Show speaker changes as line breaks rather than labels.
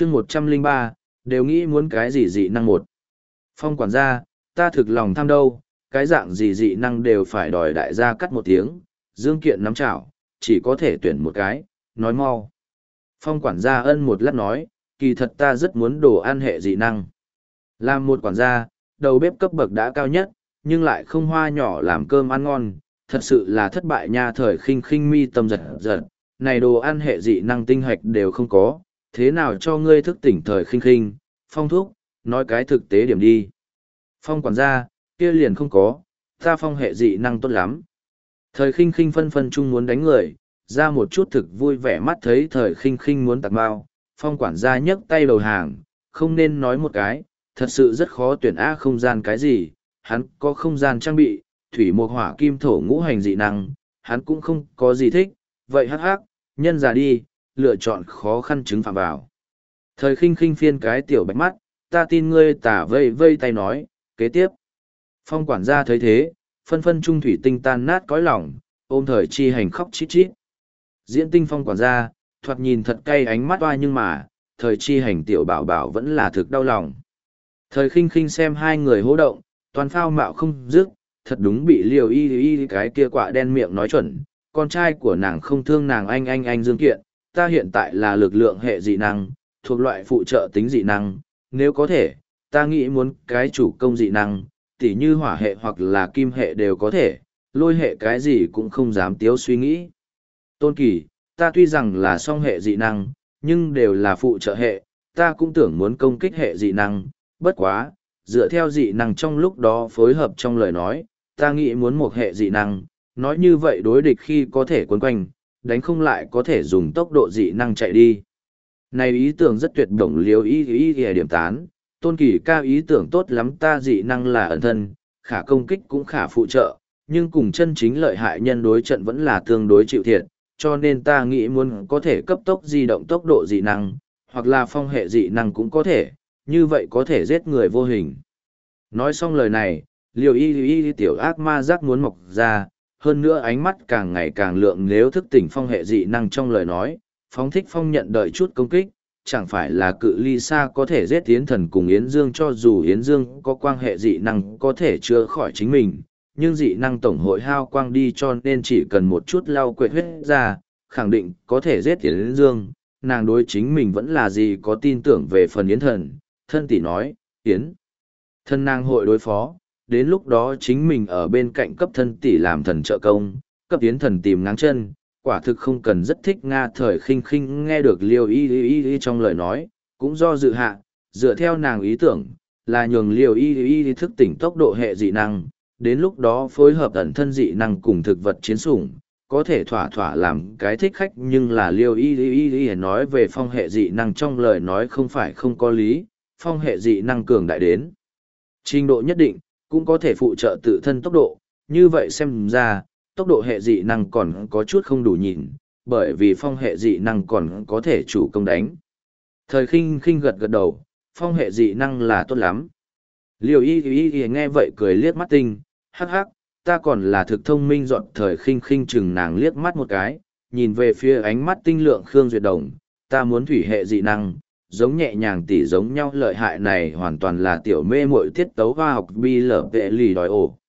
chương một trăm linh ba, đều nghĩ muốn cái gì dị năng một. Phong quản gia, ta thực lòng tham đâu, cái dạng gì dị năng đều phải đòi đại gia cắt một tiếng, dương kiện nắm chảo, chỉ có thể tuyển một cái, nói mau. Phong quản gia ân một lát nói, kỳ thật ta rất muốn đồ ăn hệ dị năng. Làm một quản gia, đầu bếp cấp bậc đã cao nhất, nhưng lại không hoa nhỏ làm cơm ăn ngon, thật sự là thất bại nha, thời khinh khinh mi tâm giật giật. Này đồ ăn hệ dị năng tinh hạch đều không có thế nào cho ngươi thức tỉnh thời khinh khinh, phong thúc, nói cái thực tế điểm đi. Phong quản gia, kia liền không có, ta phong hệ dị năng tốt lắm. Thời khinh khinh phân phân chung muốn đánh người, ra một chút thực vui vẻ mắt thấy thời khinh khinh muốn tạc bao, phong quản gia nhấc tay đầu hàng, không nên nói một cái, thật sự rất khó tuyển A không gian cái gì, hắn có không gian trang bị, thủy một hỏa kim thổ ngũ hành dị năng, hắn cũng không có gì thích, vậy hắc hắc, nhân già đi, lựa chọn khó khăn chứng phạm vào. Thời khinh khinh phiên cái tiểu bạch mắt, ta tin ngươi tả vây vây tay nói, kế tiếp. Phong quản gia thấy thế, phân phân trung thủy tinh tan nát cõi lòng, ôm thời chi hành khóc chít chít. Diễn tinh phong quản gia, thoạt nhìn thật cay ánh mắt oai nhưng mà, thời chi hành tiểu bảo bảo vẫn là thực đau lòng. Thời khinh khinh xem hai người hô động, toàn phao mạo không dứt, thật đúng bị liều y y cái kia quạ đen miệng nói chuẩn, con trai của nàng không thương nàng anh anh anh dương kiện, ta hiện tại là lực lượng hệ dị năng, thuộc loại phụ trợ tính dị năng, nếu có thể, ta nghĩ muốn cái chủ công dị năng, tỉ như hỏa hệ hoặc là kim hệ đều có thể, lôi hệ cái gì cũng không dám tiếu suy nghĩ. Tôn kỳ, ta tuy rằng là song hệ dị năng, nhưng đều là phụ trợ hệ, ta cũng tưởng muốn công kích hệ dị năng, bất quá, dựa theo dị năng trong lúc đó phối hợp trong lời nói, ta nghĩ muốn một hệ dị năng, nói như vậy đối địch khi có thể quấn quanh, đánh không lại có thể dùng tốc độ dị năng chạy đi. Này ý tưởng rất tuyệt đồng liều ý ý ý điểm tán, tôn kỳ ca ý tưởng tốt lắm ta dị năng là ẩn thân, khả công kích cũng khả phụ trợ, nhưng cùng chân chính lợi hại nhân đối trận vẫn là tương đối chịu thiệt, cho nên ta nghĩ muốn có thể cấp tốc di động tốc độ dị năng, hoặc là phong hệ dị năng cũng có thể, như vậy có thể giết người vô hình. Nói xong lời này, liều y y tiểu ác ma giác muốn mọc ra, hơn nữa ánh mắt càng ngày càng lượng nếu thức tỉnh phong hệ dị năng trong lời nói, phóng thích phong nhận đợi chút công kích, chẳng phải là cự ly xa có thể giết Yến Thần cùng Yến Dương cho dù Yến Dương có quan hệ dị năng có thể chữa khỏi chính mình, nhưng dị năng tổng hội hao quang đi cho nên chỉ cần một chút lau quệt huyết ra, khẳng định có thể giết Yến Dương, nàng đối chính mình vẫn là gì có tin tưởng về phần Yến Thần, thân tỷ nói, Yến. Thân nàng hội đối phó, đến lúc đó chính mình ở bên cạnh cấp thân tỷ làm thần trợ công, cấp tiến thần tìm ngáng chân, quả thực không cần rất thích Nga thời khinh khinh nghe được liêu y y y trong lời nói, cũng do dự hạ, dựa theo nàng ý tưởng, là nhường liều y y thức tỉnh tốc độ hệ dị năng, đến lúc đó phối hợp ẩn thân dị năng cùng thực vật chiến sủng, có thể thỏa thỏa làm cái thích khách nhưng là liều y y y nói về phong hệ dị năng trong lời nói không phải không có lý, phong hệ dị năng cường đại đến. Trình độ nhất định, cũng có thể phụ trợ tự thân tốc độ, như vậy xem ra, tốc độ hệ dị năng còn có chút không đủ nhìn, bởi vì phong hệ dị năng còn có thể chủ công đánh. Thời khinh khinh gật gật đầu, phong hệ dị năng là tốt lắm. Liều y y y nghe vậy cười liếc mắt tinh, hắc hắc, ta còn là thực thông minh dọn thời khinh khinh chừng nàng liếc mắt một cái, nhìn về phía ánh mắt tinh lượng Khương Duyệt Đồng, ta muốn thủy hệ dị năng, giống nhẹ nhàng tỉ giống nhau, lợi hại này hoàn toàn là tiểu mê mội tiết tấu hoa học bi lở vệ lì đòi ổ.